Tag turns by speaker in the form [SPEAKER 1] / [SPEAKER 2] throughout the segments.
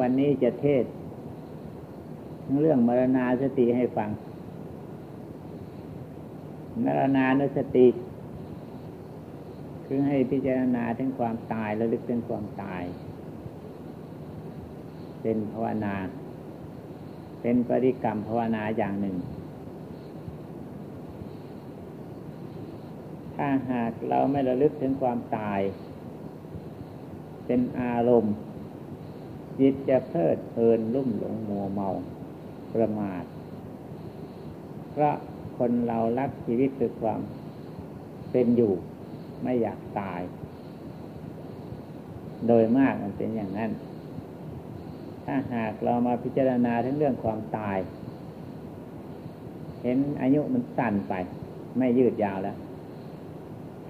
[SPEAKER 1] วันนี้จะเทศเรื่องมรณาสติให้ฟัง มรณานุสติ คือให้พิจารณาถึงความตายและลึกถึงความตาย เป็นภาวนา เป็นปริกรรมภาวนาอย่างหนึ่ง ถ้าหากเราไม่ระลึกถึงความตาย เป็นอารมณ์ จิตจะเพลิดเพลินลุ่มหลงมัวเมาประมาทเพราะคนเรารักชีวิตคือความเป็นอยู่ไม่อยากตาย โดยมากมันเป็นอย่างนั้น ถ้าหากเรามาพิจารณาทั้งเรื่องความตาย เห็นอายุมันสั้นไป ไม่ยืดยาวแล้ว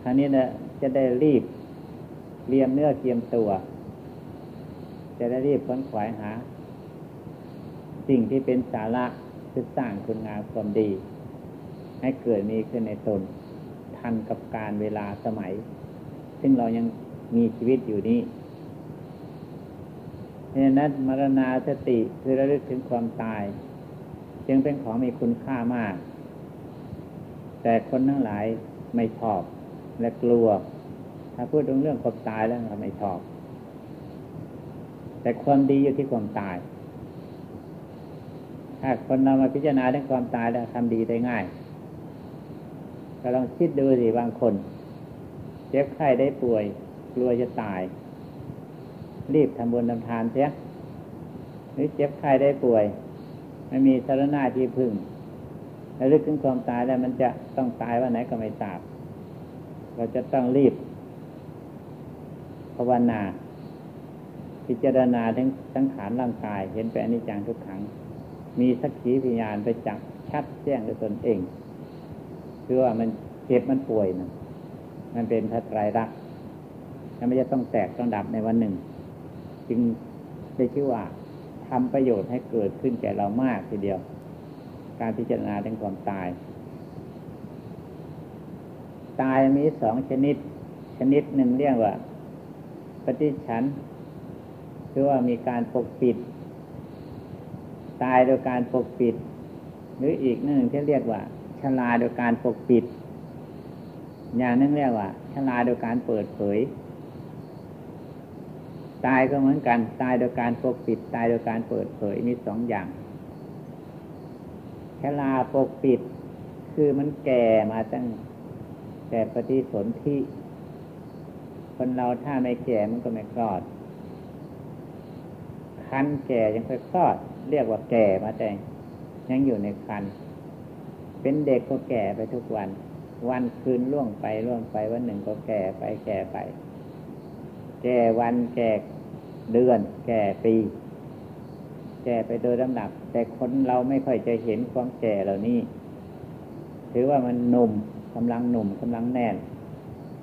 [SPEAKER 1] คราวนี้นะจะได้รีบเรียมเนื้อเตรียมตัว จะได้รีบค้นขวายหา สิ่งที่เป็นสาระคือสร้างคุณงามความดี ให้เกิดมีขึ้นในตน ทันกับการเวลาสมัย ซึ่งเรายังมีชีวิตอยู่นี้เพราะนั้นมรณาสติคือระลึกถึงความตาย จึงเป็นของมีคุณค่ามาก แต่คนทั้งหลายไม่ชอบและกลัว ถ้าพูดถึงเรื่องความตายแล้วเราไม่ชอบ แต่ความดีอยู่ที่ความตาย ถ้าคนเรามาพิจารณาเรื่องความตายแล้วทำดีได้ง่ายก็ลองคิดดูสิบางคน เจ็บไข้ได้ป่วย กลัวจะตาย รีบทำบุญทำทานเสียหรือเจ็บไข้ได้ป่วย ไม่มีสารณาที่พึ่งแล้วลึกถึงความตายแล้วมันจะต้องตายว่าไหนก็ไม่ทราบ เราจะต้องรีบภาวนา พิจารณาทั้งทั้งขานร่างกาย เห็นเป็นอนิจจังทุกขัง มีสักขีพยานไปจักชัดแจ้งด้วยตนเองคือว่ามันเจ็บมันป่วยนะมันเป็นพระไตรลักษณ์แล้วไม่จะต้องแตกต้องดับในวันหนึ่ง จึงได้ชื่อว่าทำประโยชน์ให้เกิดขึ้นแก่เรามากทีเดียว การพิจารณาเรื่องความตาย ตายมีสองชนิด ชนิดหนึ่งเรียกว่า ปฏิฉัน คือว่ามีการปกปิด ตายโดยการปกปิด หรืออีกหนึ่งที่เรียกว่าชลาโดยการปกปิด อย่างนึงเรียกว่าชลาโดยการเปิดเผย ตายก็เหมือนกัน ตายโดยการปกปิด ตายโดยการเปิดเผยมีสองอย่างชลาปกปิด คือมันแก่มาตั้งแต่ปฏิสนธิคนเราถ้าไม่แก่มันก็ไม่คลอด คันแก่ยังคอยคลอด เรียกว่าแก่มาแต่ยังอยู่ในคัน เป็นเด็กก็แก่ไปทุกวัน วันคืนล่วงไปล่วงไปวันหนึ่งก็แก่ไปแก่ไป แก่วันแก่เดือน แก่ปี แก่ไปโดยลำดับ แต่คนเราไม่ค่อยจะเห็นความแก่เหล่านี้ ถือว่ามันหนุ่มกำลังหนุ่มกำลังแน่น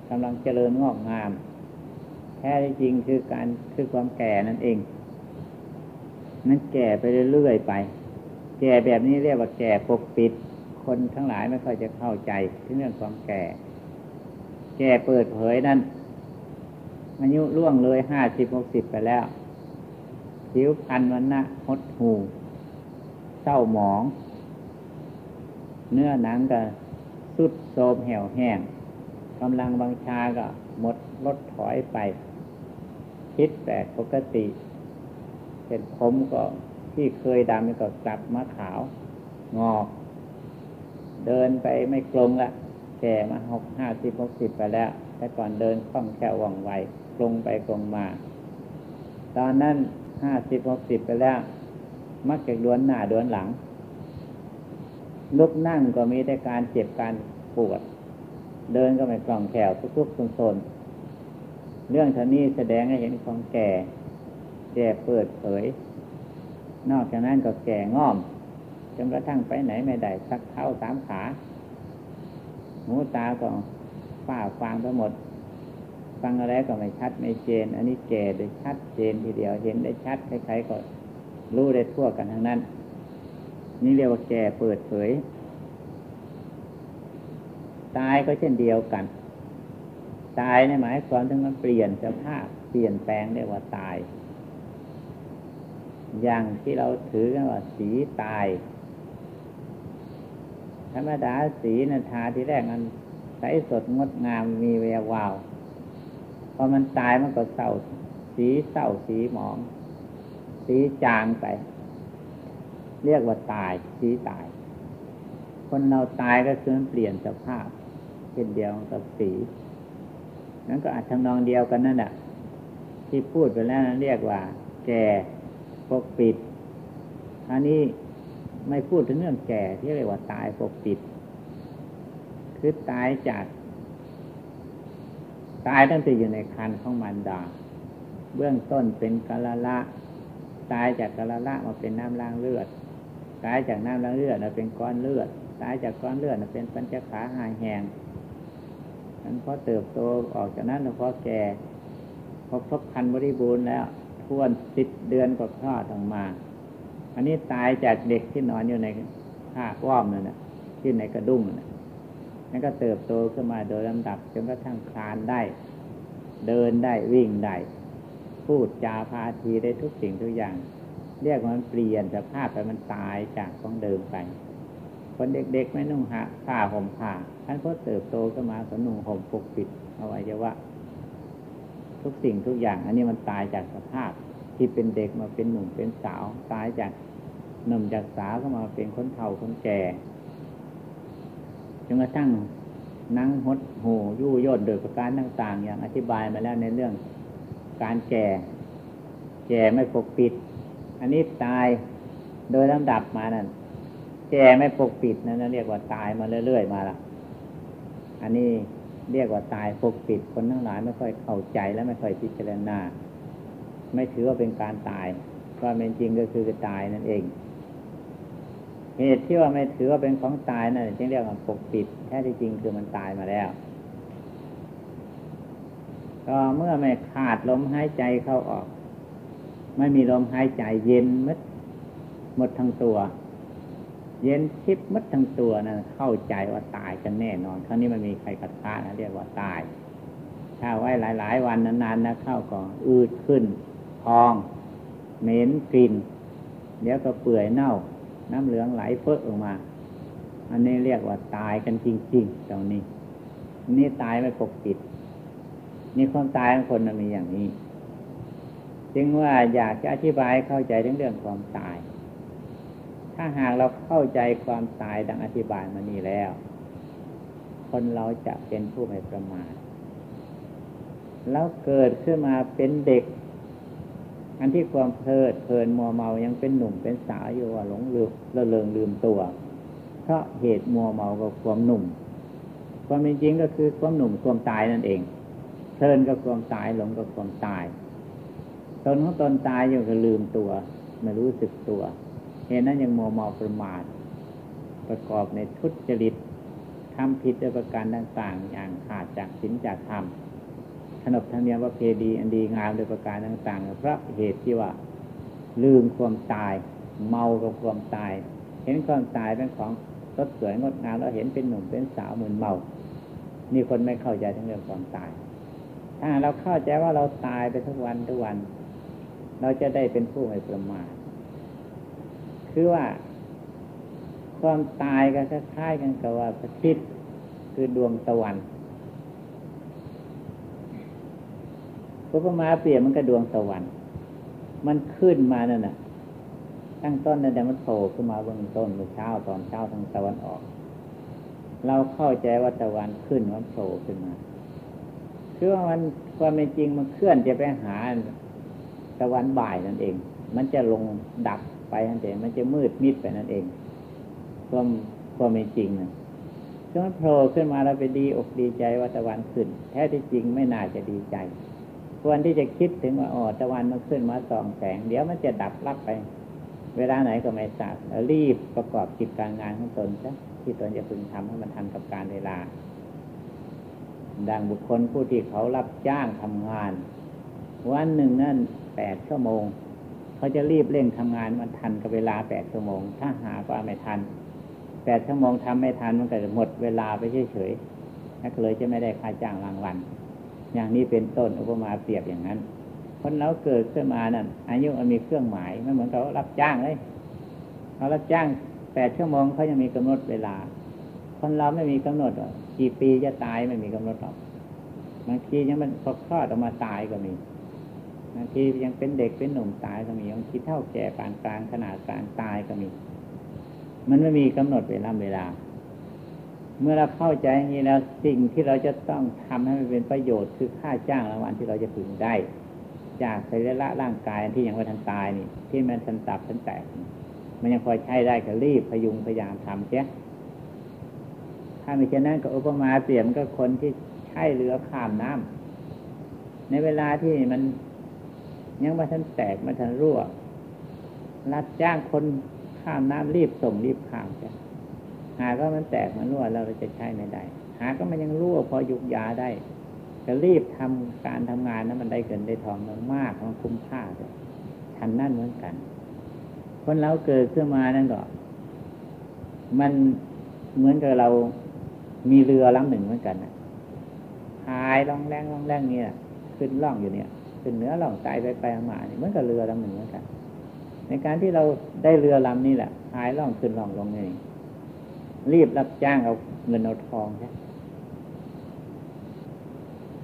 [SPEAKER 1] กำลังเจริญงอกงาม แท้จริงคือการคือความแก่นั่นเอง นั้นแก่ไปเรื่อยๆไป แก่แบบนี้เรียกว่าแก่ปกปิด คนทั้งหลายไม่ค่อยจะเข้าใจถึงเรื่องความแก่ แก่เปิดเผยนั่นอายุล่วงเลยห้าสิบหกสิบไปแล้ว ผิวพรรณวันนะหดหูเศร้าหมอง เนื้อหนังก็สุดโทมเหี่ยวแห้งกำลังบางชาก็หมดลดถอยไป คิดแปลกปกติ เห็นผมก็ที่เคยดำก็กลับมาขาว งอก เดินไปไม่กลงละแก่มาหกห้าสิบหกสิบไปแล้ว แต่ก่อนเดินคล่องแคล่วว่องไวกลงไปกลงมา ตอนนั้นห้าสิบหกสิบไปแล้ว มักจะดวนหน้าดวนหลัง ลุกนั่งก็มีแต่การเจ็บการปวด เดินก็ไม่กล่องแขวทุกๆโซนเรื่องท่านี้แสดงให้เห็นความแก่ แก่เปิดเผย นอกจากนั้นก็แก่ง่อมจนกระทั่งไปไหนไม่ได้สักเท้าสามขา หูตาก็ฝ้าฟางไปหมด ฟังอะไรก็ไม่ชัดไม่เจน อันนี้แก่ได้ชัดเจนทีเดียวเห็นได้ชัดใครๆก็รู้ได้ทั่วกันทั้งนั้น นี่เรียกว่าแก่เปิดเผย ตายก็เช่นเดียวกัน ตายในหมายความถึงมันเปลี่ยนสภาพเปลี่ยนแปลงเรียกว่าตาย อย่างที่เราถือกันว่าสีตาย ธรรมดาสีนันทาที่แรกมันใสสดงดงามมีแวววาว พอมันตายมันก็เศร้า สีเศร้าสีหมอง สีจางไป เรียกว่าตาย สีตาย คนเราตายก็คือมันเปลี่ยนสภาพเช่นเดียวกับสีนั้นก็อาจทำนองเดียวกันนั่นแหละที่พูดไปแล้วนั้นเรียกว่า แก่ ปกปิด อันนี้ไม่พูดถึงเรื่องแก่ที่เรียกว่าตายปกปิด คือตายจากตายตั้งแต่อยู่ในคันของมันดา เบื้องต้นเป็นกะละละ ตายจากกะละละมาเป็นน้ำล้างเลือด ตายจากน้ำล้างเลือดมาเป็นก้อนเลือด ตายจากก้อนเลือดมาเป็นปัญจขาหายแหงนั้นพอเติบโตออกจากนั้นแล้วพอแก่พอครบคันบริบูรณ์แล้ว ทวนสิบเดือนก็คลอดออกมา อันนี้ตายจากเด็กที่นอนอยู่ในผ้าว้อมนั่นนะที่ในกระดุมนั่นนั่นก็เติบโตขึ้นมาโดยลำดับจนกระทั่งคลานได้ เดินได้วิ่งได้พูดจาพาทีได้ทุกสิ่งทุกอย่าง เรียกว่ามันเปลี่ยนสภาพไปมันตายจากของเดิมไป คนเด็กๆไม่นุ่งผ้าห่มผ้าท่านก็เติบโตขึ้นมาก็นุ่งห่มปกปิดเอาไว้จะว่า ทุกสิ่งทุกอย่าง อันนี้มันตายจากสภาพที่เป็นเด็กมาเป็นหนุ่มเป็นสาว ตายจากหนุ่มจากสาวก็มาเป็นคนเฒ่าคนแก่จนกระทั่งนั่งหดหูยู่ยดโดยประการต่าง ๆ อย่างอธิบายมาแล้วในเรื่องการแก่ แก่ไม่ปกปิด อันนี้ตายโดยลำดับมานั่นแก่ไม่ปกปิดนั่นเรียกว่าตายมาเรื่อยๆมาละอันนี้ เรียกว่าตายปกปิดคนทั้งหลายไม่ค่อยเข้าใจและไม่ค่อยพิจารณา ไม่ถือว่าเป็นการตายความเป็นจริงก็คือตายนั่นเอง เหตุที่ว่าไม่ถือว่าเป็นของตายนั่นจึงเรียกว่าปกปิดแท้ที่จริงคือมันตายมาแล้วก็เมื่อไม่ขาดลมหายใจเข้าออก ไม่มีลมหายใจเย็นมัดหมดทั้งตัว เย็นชิบมัดทั้งตัวนะเข้าใจว่าตายกันแน่นอนครั้งนี้มันมีใครคัดค้านนะเรียกว่าตาย ถ้าไว้หลาย ๆ วันนานๆนะเข้าก็อืดขึ้นพองเหม็นกลิ่นเดี๋ยวก็เปื่อยเน่า น้ำเหลืองไหลเฟ้อออกมา อันนี้เรียกว่าตายกันจริงๆตรงนี้ นี่ตายไม่ปกปิดนี่ความตายของคนมันมีอย่างนี้ จึงว่าอยากจะอธิบายเข้าใจถึงเรื่องความตาย ถ้าหากเราเข้าใจความตายดังอธิบายมานี่แล้ว คนเราจะเป็นผู้ไม่ประมาทแล้วเกิดขึ้นมาเป็นเด็ก อันที่ความเพลิดเพลินมัวเมายังเป็นหนุ่มเป็นสาวอยู่หลงลืมละเลงลืมตัว เพราะเหตุมัวเมากับความหนุ่ม ความเป็นจริงก็คือความหนุ่มความตายนั่นเอง เพลินกับความตายหลงกับความตาย ตนของตนตายอยู่ก็ลืมตัว ไม่รู้สึกตัว เหตุนั้นยังมัวเมาประมาทประกอบในทุจริตทำผิดโดยประการต่างๆ อย่างขาดจากศีลจากธรรมขนบธรรมเนียมว่าเพดีอันดีงามโดยประการต่างๆ เพราะเหตุที่ว่า ลืมความตาย เมากับความตาย เห็นความตายเป็นของสดสวยงดงามแล้วเห็นเป็นหนุ่มเป็นสาวเหมือนเมา นี่คนไม่เข้าใจทั้งเรื่องความตาย ถ้าเราเข้าใจว่าเราตายไปทุกวันทุกวัน เราจะได้เป็นผู้ไม่ประมาท คือว่า ความตายก็คล้ายๆกันกับว่าพระอาทิตย์คือดวงตะวันพระมาเปรียบมันกระดวงตะวัน มันขึ้นมานั่นน่ะ ตั้งต้นนั่นแต่มันโผล่ขึ้นมาเบื้องต้นเมื่อเช้าตอนเช้าทางตะวันออก เราเข้าใจว่าตะวันขึ้นมันโผล่ขึ้นมาคือว่ามันความเป็นจริงมันเคลื่อนจะไปหาตะวันบ่ายนั่นเอง มันจะลงดับ ไปนั่นเองมันจะมืดมิดไปนั่นเองความความเป็นจริงนะจนโผล่ขึ้นมาเราไปดีอกดีใจว่าตะวันขึ้น แท้ที่จริงไม่น่าจะดีใจ ควรที่จะคิดถึงว่าอ๋อตะวันมันขึ้นมาส่องแสง เดี๋ยวมันจะดับรับไป เวลาไหนก็ไม่ทราบรีบประกอบกิจการงานของตนซะที่ตนจะพึงทำให้มันทันกับการเวลา ดังบุคคลผู้ที่เขารับจ้างทำงาน วันหนึ่งนั่นแปดชั่วโมง เขาจะรีบเร่งทำงานมันทันกับเวลาแปดชั่วโมง ถ้าหากว่าไม่ทันแปดชั่วโมงทำไม่ทันมันก็จะหมดเวลาไปเฉยๆนักเลยจะไม่ได้ค่าจ้างรางวัลอย่างนี้เป็นต้นอุปมาเปรียบอย่างนั้นคนเราเกิดขึ้นมานั่นอายุมันมีเครื่องหมายไม่เหมือนเขารับจ้างเลยเขารับจ้างแปดชั่วโมงเขายังมีกำหนดเวลา คนเราไม่มีกำหนดกี่ปีจะตายไม่มีกำหนดหรอกบางทียังมันพอคลอดออกมาตายก็มี บางทียังเป็นเด็กเป็นหนุ่มตายก็มีบางทีเท่าแก่ปานกลางขนาดกลางตายก็มี มันไม่มีกำหนดเวลาเวลา เมื่อเราเข้าใจอย่างนี้แล้วสิ่งที่เราจะต้องทำให้มันเป็นประโยชน์คือค่าจ้างรางวัลที่เราจะพึงได้ จากสรีระร่างกายที่ยังไม่ทันตายนี่ ที่มันทันตับทันแตกมันยังพอใช้ได้ก็รีบพยุงพยายามทำเสียถ้าไม่เช่นนั้นก็อุปมาเปรียบก็คนที่ใช้เรือข้ามน้ำในเวลาที่มัน ยังมาทันแตกมาทันรั่ว รับจ้างคนข้ามน้ำรีบส่งรีบข้ามจ้ะหาก็มันแตกมันรั่วเราจะใช้ไม่ได้ หาก็มันยังรั่วพอยุกยาได้ก็รีบทำการทำงานนั้นมันได้เกินได้ทองมากมันคุ้มค่าเลยทันนั่นเหมือนกัน คนเราเกิดขึ้นมานั่นก็มันเหมือนกับเรามีเรือลำหนึ่งเหมือนกันนะพายล่องแรงล่องแรงเนี่ย ขึ้นล่องอยู่เนี่ย ขึ้นเหนือล่องใต้ไปไปมาเนี่ยเหมือนกับเรือลำหนึ่งเหมือนกันในการที่เราได้เรือลำนี้แหละพายล่องขึ้นล่องลงนี่รีบรับจ้างเอาเงินเอาทองใช่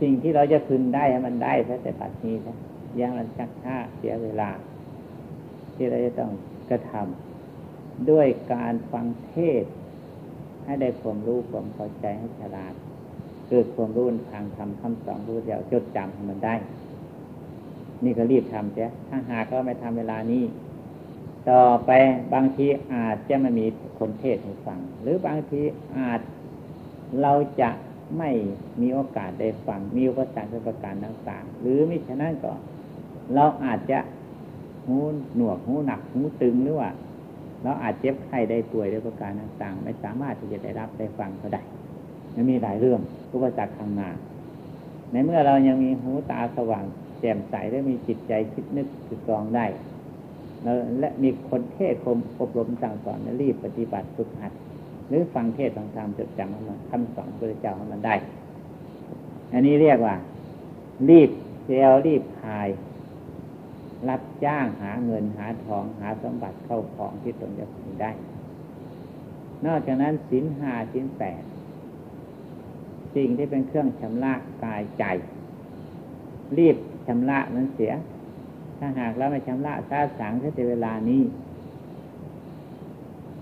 [SPEAKER 1] สิ่งที่เราจะพึงได้มันได้แค่แต่ปัจนี้ใช่ยังมันชักช้าเสียเวลา ที่เราจะต้องกระทำด้วยการฟังเทศ ให้ได้ความรู้ความเข้าใจให้ฉลาด เกิดความรู้ทางธรรมคำสอนรู้เดียวจดจำให้มันได้ นี่ก็รีบทำเสียถ้าหากก็ไม่ทำเวลานี้ ต่อไปบางทีอาจจะไม่มีคนเทศให้ฟัง หรือบางทีอาจเราจะไม่มีโอกาสได้ฟัง มีอุปสรรคประการต่างๆ หรือมิฉะนั้นก็เราอาจจะหูหนวกหูหนักหูตึงหรือว่า เราอาจเจ็บไข้ได้ป่วยด้วยประการต่างๆ ไม่สามารถที่จะได้รับได้ฟังเขาได้มันมีหลายเรื่องอุปสรรคทางงานในเมื่อเรายังมีหูตาสว่าง แจ่มใสและมีจิตใจคิดนึกคือกรองได้ และมีคนเทศคมอบรมสั่งสอนรีบปฏิบัติฝึกหัด หรือฟังเทศฟังธรรมจดจำมันคำสอนพระเจ้าให้มันได้ อันนี้เรียกว่า รีบเซลรีบพาย รับจ้างหาเงินหาทองหาสมบัติเข้าของที่ตนจะพึงได้ นอกจากนั้นสินหาสินแปดสิ่งที่เป็นเครื่องชำระกายใจ รีบ ชำระมันเสีย ถ้าหากเราไม่ชำระซาสังแค่เวลานี้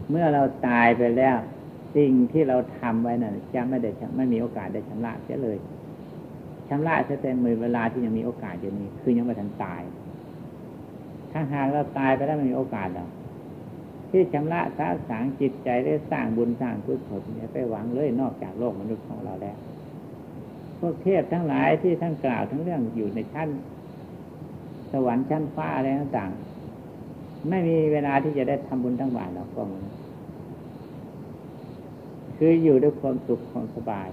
[SPEAKER 1] เมื่อเราตายไปแล้ว สิ่งที่เราทำไว้นั่นจะไม่ได้ไม่มีโอกาสได้ชำระเสียเลยชำระจะเป็นมือเวลาที่ยังมีโอกาสอยู่นี้ คือยังไม่ทันตาย ถ้าหากเราตายไปแล้วไม่มีโอกาสหรอกที่ชำระสาสางจิตใจได้สร้างบุญสร้างกุศลเนี่ยไปหวังเลยนอกจากโลกมนุษย์ของเราแล้ว วกเทพทั้งหลายที่ท่านกล่าวทั้งเรื่องอยู่ในชั้น สวรรค์ชั้นฟ้าอะไรต่างๆ ไม่มีเวลาที่จะได้ทำบุญทั้งหมดหรอกพวกมันคืออยู่ด้วยความสุขความสบาย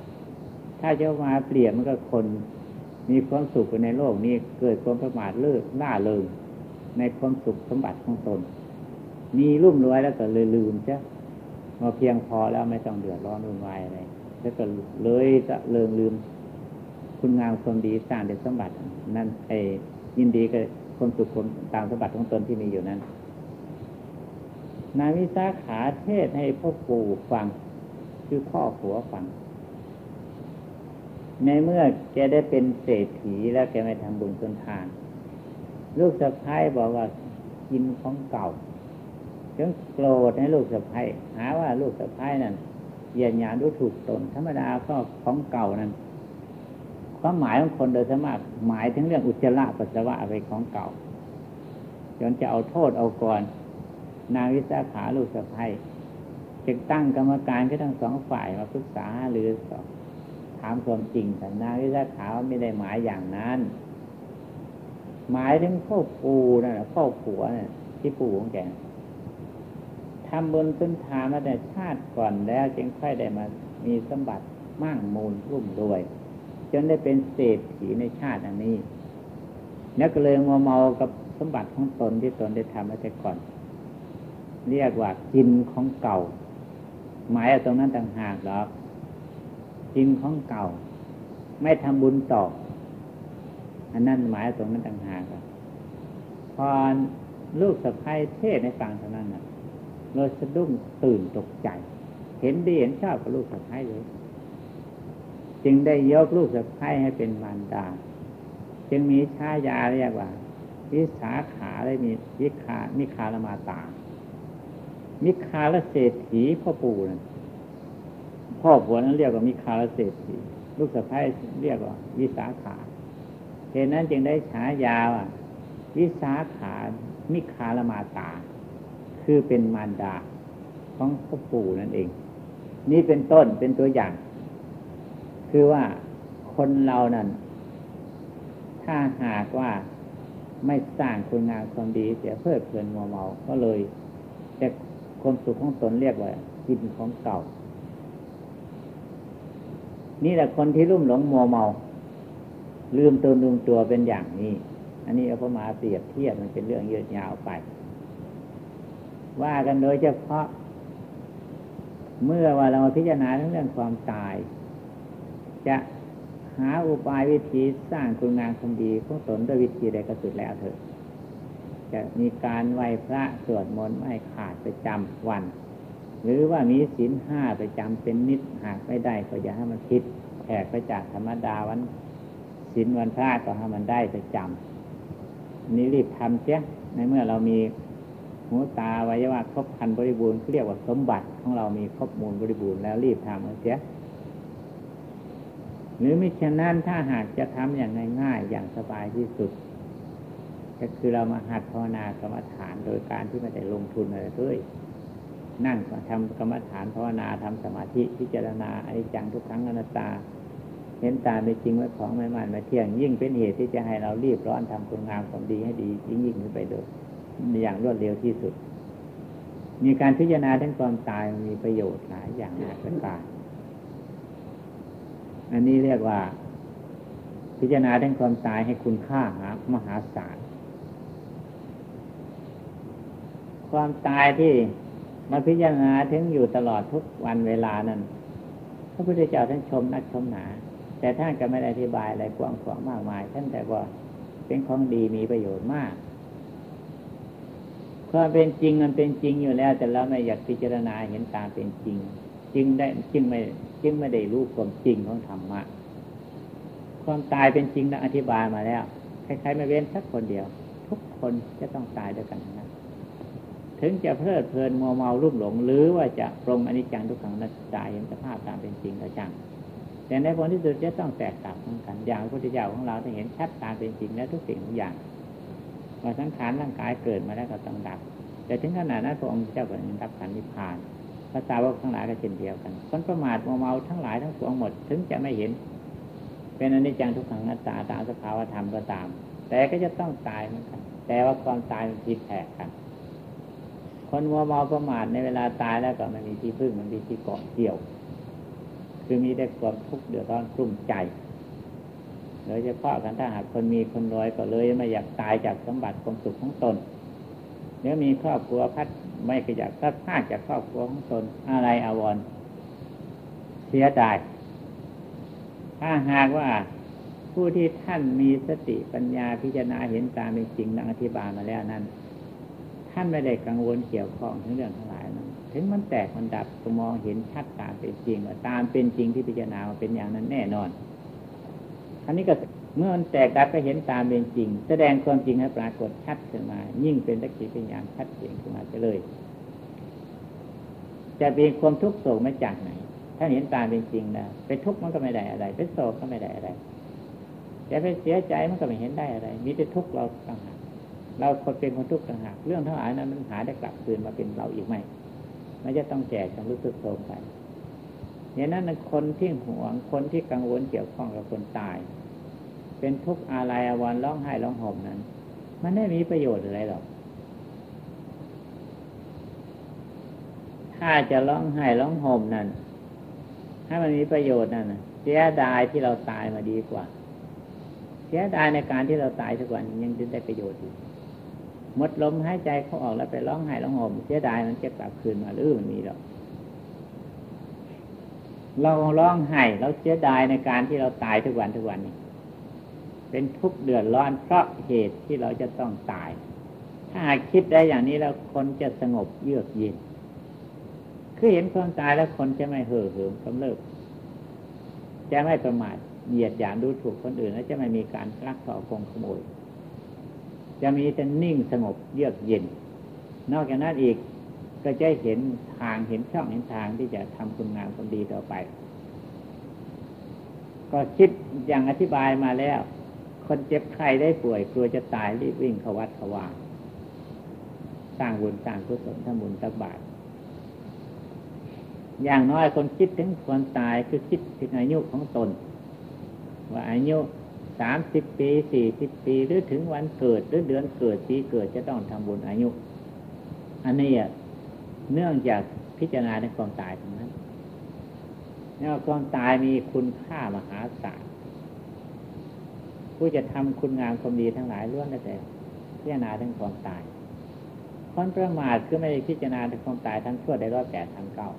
[SPEAKER 1] ถ้าจะมาเปลี่ยนมันก็คน มีความสุขในโลกนี้เกิดความประมาทเลิกล่าเริงในความสุขสมบัติของตน มีรุ่มรวยแล้วก็เลยลืมจ้ะมาเพียงพอแล้วไม่ต้องเดือดร้อนรุ่นวายอะไรแล้วก็เลยจะเลิงลืม คุณงามความดีสร้างเด็สมบัติ นั่นไอ้ยินดีกับความสุขความตามสมบัติของตนที่มีอยู่นั้น นายวิสาขาเทศให้พ่อปู่ฟัง คือพ่อผัวฟัง ในเมื่อแกได้เป็นเศรษฐีแล้วแกไม่ทำบุญต้นทาน ลูกสะพ้ายบอกว่ากินของเก่าจึงโกรธให้ลูกสะพ้ายหาว่าลูกสะพ้ายนั้นเยียดหยาดูถูกตนธรรมดาก็ของเก่านั้น ความหมายของคนโดยสมากหมายถึงเรื่องอุจจาระปัสสาวะอะไรของเก่า จนจะเอาโทษเอาก่อน นาวิสาขาลูกสะพ้ายจึงตั้งกรรมการก็ทั้งสองฝ่ายมาปรึกษาหรือสอบถามความจริงแต่นาวิสาขาไม่ได้หมายอย่างนั้น หมายถึงพ่อปูนั่นะพ่อผัวเนี่ยที่ปู่ของแกทำบนต้นทานมาแต่ชาติก่อนแล้วจึงค่อยได้มามีสมบัติมั่งมูลรุ่มรวย จนได้เป็นเศรษฐีในชาติอันนี้นักเลยมัวเมากับสมบัติของตนที่ตนได้ทำมาแต่ก่อน เรียกว่ากินของเก่า หมายตรงนั้นต่างหากหรอกกินของเก่า ไม่ทำบุญต่อ อันนั้นหมายตรงนั้นต่างหากพอลูกสะพ้ายเทศในฟังเท่านั้นนะเราสะดุ้งตื่นตกใจ เห็นดีเห็นชอบกับลูกสะพ้ายเลย จึงได้ยกลูกสะพ้ายให้เป็นมารดา จึงมีชายาเรียกว่าวิสาขาได้มีวิคามิคาลมาตา มิคาลเศรษฐีพ่อปู่นั่นพ่อผัวนั้นเรียกว่ามิคาลเศรษฐีลูกสะพ้ายเรียกว่าวิสาขาเหตุนั้นจึงได้ฉายาว่าวิสาขามิคาลมาตา คือเป็นมารดาของพ่อปู่นั่นเอง นี่เป็นต้นเป็นตัวอย่าง คือว่าคนเรานั้น ถ้าหากว่าไม่สร้างคุณงามความดีเสียเพื่อเพลินมัวเมา ก็เลยแต่ความสุขของตนเรียกว่ากินของเก่า นี่แหละคนที่รุ่มหลงมัวเมา ลืมตัวลืมตัวเป็นอย่างนี้ อันนี้เอาพมาเปรียบเทียบมันเป็นเรื่องยืดยาวไป ว่ากันโดยเฉพาะ เมื่อว่าเราพิจารณาเรื่องความตาย จะหาอุบายวิธีสร้างคุณงามความดีของตนด้วยวิธีใดก็สุดแล้วเถอะ จะมีการไหว้พระสวดมนต์ไม่ขาดไปจำวัน หรือว่ามีศีลห้าไปจำเป็นนิดหากไม่ได้ก็อย่าให้มันคิดแอกไปจากธรรมดาวันศีลวันพระก็ให้มันได้ไปจำนี้รีบทำเสียในเมื่อเรามีหูตาวัยวะครบพันบริบูรณ์เรียกว่าสมบัติของเรามีครบมูลบริบูรณ์แล้วรีบทำเสีย หรือมิฉะนั้นถ้าหากจะทำอย่างง่ายๆอย่างสบายที่สุด ก็คือเรามาหัดภาวนากรรมฐานโดยการที่ไม่ได้ลงทุนอะไรด้วยนั่งทำกรรมฐานภาวนาทำสมาธิพิจารณาอนิจจังทุกครั้งอนัตตา เห็นตาเป็นจริงว่าของไม่มันไม่เที่ยงยิ่งเป็นเหตุที่จะให้เรารีบร้อนทำคุณงามความดีให้ดียิ่งยิ่งขึ้นไปโดยอย่างรวดเร็วที่สุด มีการพิจารณาทั้งความตายมีประโยชน์หลายอย่างหลายประการ อันนี้เรียกว่า พิจารณาทั้งความตายให้คุณค่ามหาศาลความตายที่มาพิจารณาถึงอยู่ตลอดทุกวันเวลานั้นพระพุทธเจ้าท่านชมนักชมหนา แต่ท่านก็ไม่ได้อธิบายอะไรกว้างขวางมากมาย ท่านแต่ว่าเป็นของดีมีประโยชน์มากความเป็นจริงมันเป็นจริงอยู่แล้ว แต่เราไม่อยากพิจารณาเห็นตามเป็นจริง จึงได้จึงไม่จึงไม่ได้รู้ความจริงของธรรมะความตายเป็นจริงนะอธิบายมาแล้วใครๆไม่เว้นสักคนเดียว ทุกคนจะต้องตายด้วยกันนะถึงจะเพลิดเพลินมัวเมารุ่มหลง หรือว่าจะปรงอนิจจังทุกขังนักตายเห็นสภาพตามเป็นจริงก็จังแต่ในผลที่สุดจะต้องแตกต่างกัน อย่างพระพุทธเจ้าของเราจะเห็นชัดตามเป็นจริงและทุกสิ่งทุกอย่างว่าสังขารร่างกายเกิดมาแล้วก็ต้องดับแต่ถึงขนาดนั้นพระองค์เจ้าก็ยังรับขันนิพพาน ภาษาวกทั้งหลายก็เช่นเดียวกันคนประมาทมัวเมาทั้งหลายทั้งปวงหมด ถึงจะไม่เห็น เป็นอนิจจังทุกขังนัตตาตามสภาวธรรมก็ตาม แต่ก็จะต้องตายเหมือนกัน แต่ว่าความตายมันผิดแผกกัน คนมัวเมาประมาทในเวลาตายแล้วก็ไม่มีที่พึ่งมันมีที่เกาะเกี่ยว คือมีแต่ความทุกข์เดือดร้อนกลุ่มใจโดยเฉพาะกันถ้าหากคนมีคนรวยก็เลยไม่อยากตายจากสมบัติความสุขของตนเนื้อมีครอบครัวพัด ไม่อยากพัดพลาดจากครอบครัวของตนอะไรอาวรเสียใจถ้าหากว่าผู้ที่ท่านมีสติปัญญาพิจารณาเห็นตามเป็นจริงดังอธิบายมาแล้วนั้น ท่านไม่ได้กังวลเกี่ยวข้องถึงเรื่องทั้งหลายนั้นถึงมันแตกมันดับก็มองเห็นชัดตามเป็นจริงว่าตามเป็นจริงที่พิจารณาเป็นอย่างนั้นแน่นอนอันนี้ก็ เมื่อมันแตกดับก็เห็นตามเป็นจริง แสดงความจริงให้ปรากฏชัดขึ้นมา ยิ่งเป็นตะกี้เป็นอย่างชัดเจนขึ้นมาไปเลย จะเป็นความทุกข์โศกมาจากไหน ถ้าเห็นตามเป็นจริงนะไปทุกข์มันก็ไม่ได้อะไร ไปโศกก็ไม่ได้อะไรจะไปเสียใจมันก็ไม่เห็นได้อะไร มีแต่ทุกข์เราต่างหากเราคนเป็นคนทุกข์ต่างหากเรื่องทั้งหลายนั้นมันหาได้กลับคืนมาเป็นเราอีกไหมไม่จะต้องแก่ต้องรู้สึกโศกไปอย่างนั้นคนที่ห่วงคนที่กังวลเกี่ยวข้องกับคนตาย เป็นทุกข์อะไรอวรร้องไห้ร้องห่มนั้น มันไม่มีประโยชน์อะไรหรอก ถ้าจะร้องไห้ร้องห่มนั้นถ้มันมีประโยชน์นั่นเสียดายที่เราตายมาดีกว่า เสียดายในการที่เราตายทุกวันยังจะได้ประโยชน์อยู่หมดลมหายใจเขาออกแล้วไปร้องไห้ร้องห่มเสียดายมันจะกลับคืนมาหรือมันมีหรอกเราร้องไห้เราเสียดายในการที่เราตายทุกวันทุกวันนี้ เป็นทุกข์เดือดร้อนเพราะเหตุที่เราจะต้องตาย ถ้าหากคิดได้อย่างนี้แล้วคนจะสงบเยือกเย็น คือเห็นความตายแล้วคนจะไม่เห่อเหิมกำเริบจะไม่ประมาทเหยียดหยามดูถูกคนอื่น และจะไม่มีการลักขโกงขโมย จะมีแต่นิ่งสงบเยือกเย็น นอกจากนั้นอีกก็จะเห็นทางเห็นช่องเห็นทางที่จะทำคุณงามความดีต่อไป ก็คิดอย่างอธิบายมาแล้ว คนเจ็บไข้ได้ป่วยกลัวจะตายรีบวิ่งเข้าวัดเขาวาสร้างบุญสร้างกุศลทำบุญตักบาตรอย่างน้อยคนคิดถึงคนตายคือคิดถึงอายุของตน ว่าอายุสามสิบปีสี่สิบปีหรือถึงวันเกิดหรือเดือนเกิดปีเกิดจะต้องทำบุญอายุ อันนี้เนื่องจากพิจารณาในความตายทั้งนั้นเนี่ยความตายมีคุณค่ามหาศาล ผู้จะทำคุณงามความดีทั้งหลายล้วนแต่พิจารณาถึงความตายคนประมาทคือไม่ได้พิจารณาถึงความตายทั้งชั่วได้ร้อยแปดทั้งเก้า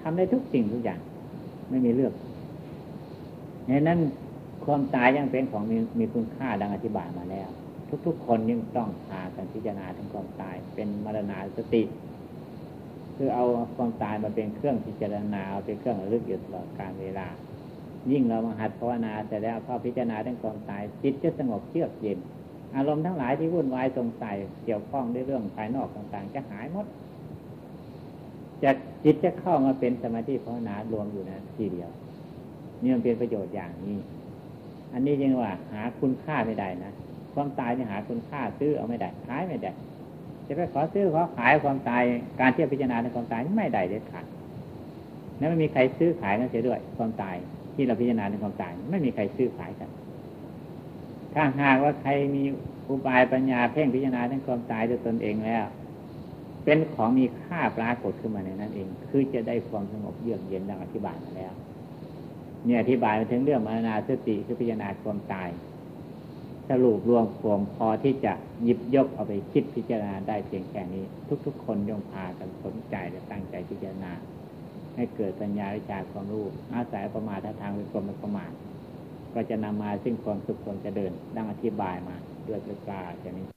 [SPEAKER 1] ทำได้ทุกสิ่งทุกอย่าง ไม่มีเลือกในนั้นความตายยังเป็นของมีมีคุณค่าดังอธิบายมาแล้ว ทุก ๆ คนยังต้องพากันพิจารณาถึงความตาย เป็นมรณาสติ คือเอาความตายมาเป็นเครื่องพิจารณาเอาเป็นเครื่องระลึกอยู่ตลอดการเวลา ยิ่งเรามาหัดภาวนาแต่แล้วพอพิจารณาถึงความตายจิตจะสงบเยือกเย็น อารมณ์ทั้งหลายที่วุ่นวายสงสัยเกี่ยวข้องด้วยเรื่องภายนอกต่างๆ จะหายหมดจะจิตจะเข้ามาเป็นสมาธิภาวนารวมอยู่นะทีเดียวนี่มันเป็นประโยชน์อย่างนี้ อันนี้ยังว่า หาคุณค่าไม่ได้นะความตายจะหาคุณค่าซื้อเอาไม่ได้ขายไม่ได้จะไปขอซื้อขอขายความตายการเทียบพิจารณาในความตายไม่ได้เด็ดขาดนั้นไม่มีใครซื้อขายกันเสียด้วย ความตาย ที่เราพิจารณาในความตายไม่มีใครซื้อขายกัน ถ้าหากว่าใครมีอุบายปัญญาเพ่งพิจารณาในความตายด้วยตนเองแล้ว เป็นของมีค่าปรากฏขึ้นมาในนั้นเอง คือจะได้ความสงบเยือกเย็นดังอธิบายมาแล้ว เนี่ยอธิบายมาถึงเรื่องมรณาสติคือพิจารณาความตาย สรุปรวมรวมพอที่จะหยิบยกเอาไปคิดพิจารณาได้เพียงแค่นี้ ทุก ๆ คนย่อมพากันสนใจและตั้งใจพิจารณา ให้เกิดสัญญาวิชาความรู้อาศัยประมาททางเป็นกรมประมาทก็จะนำมาซึ่งความสุขความเจริญดังอธิบายมาด้วยประการนี้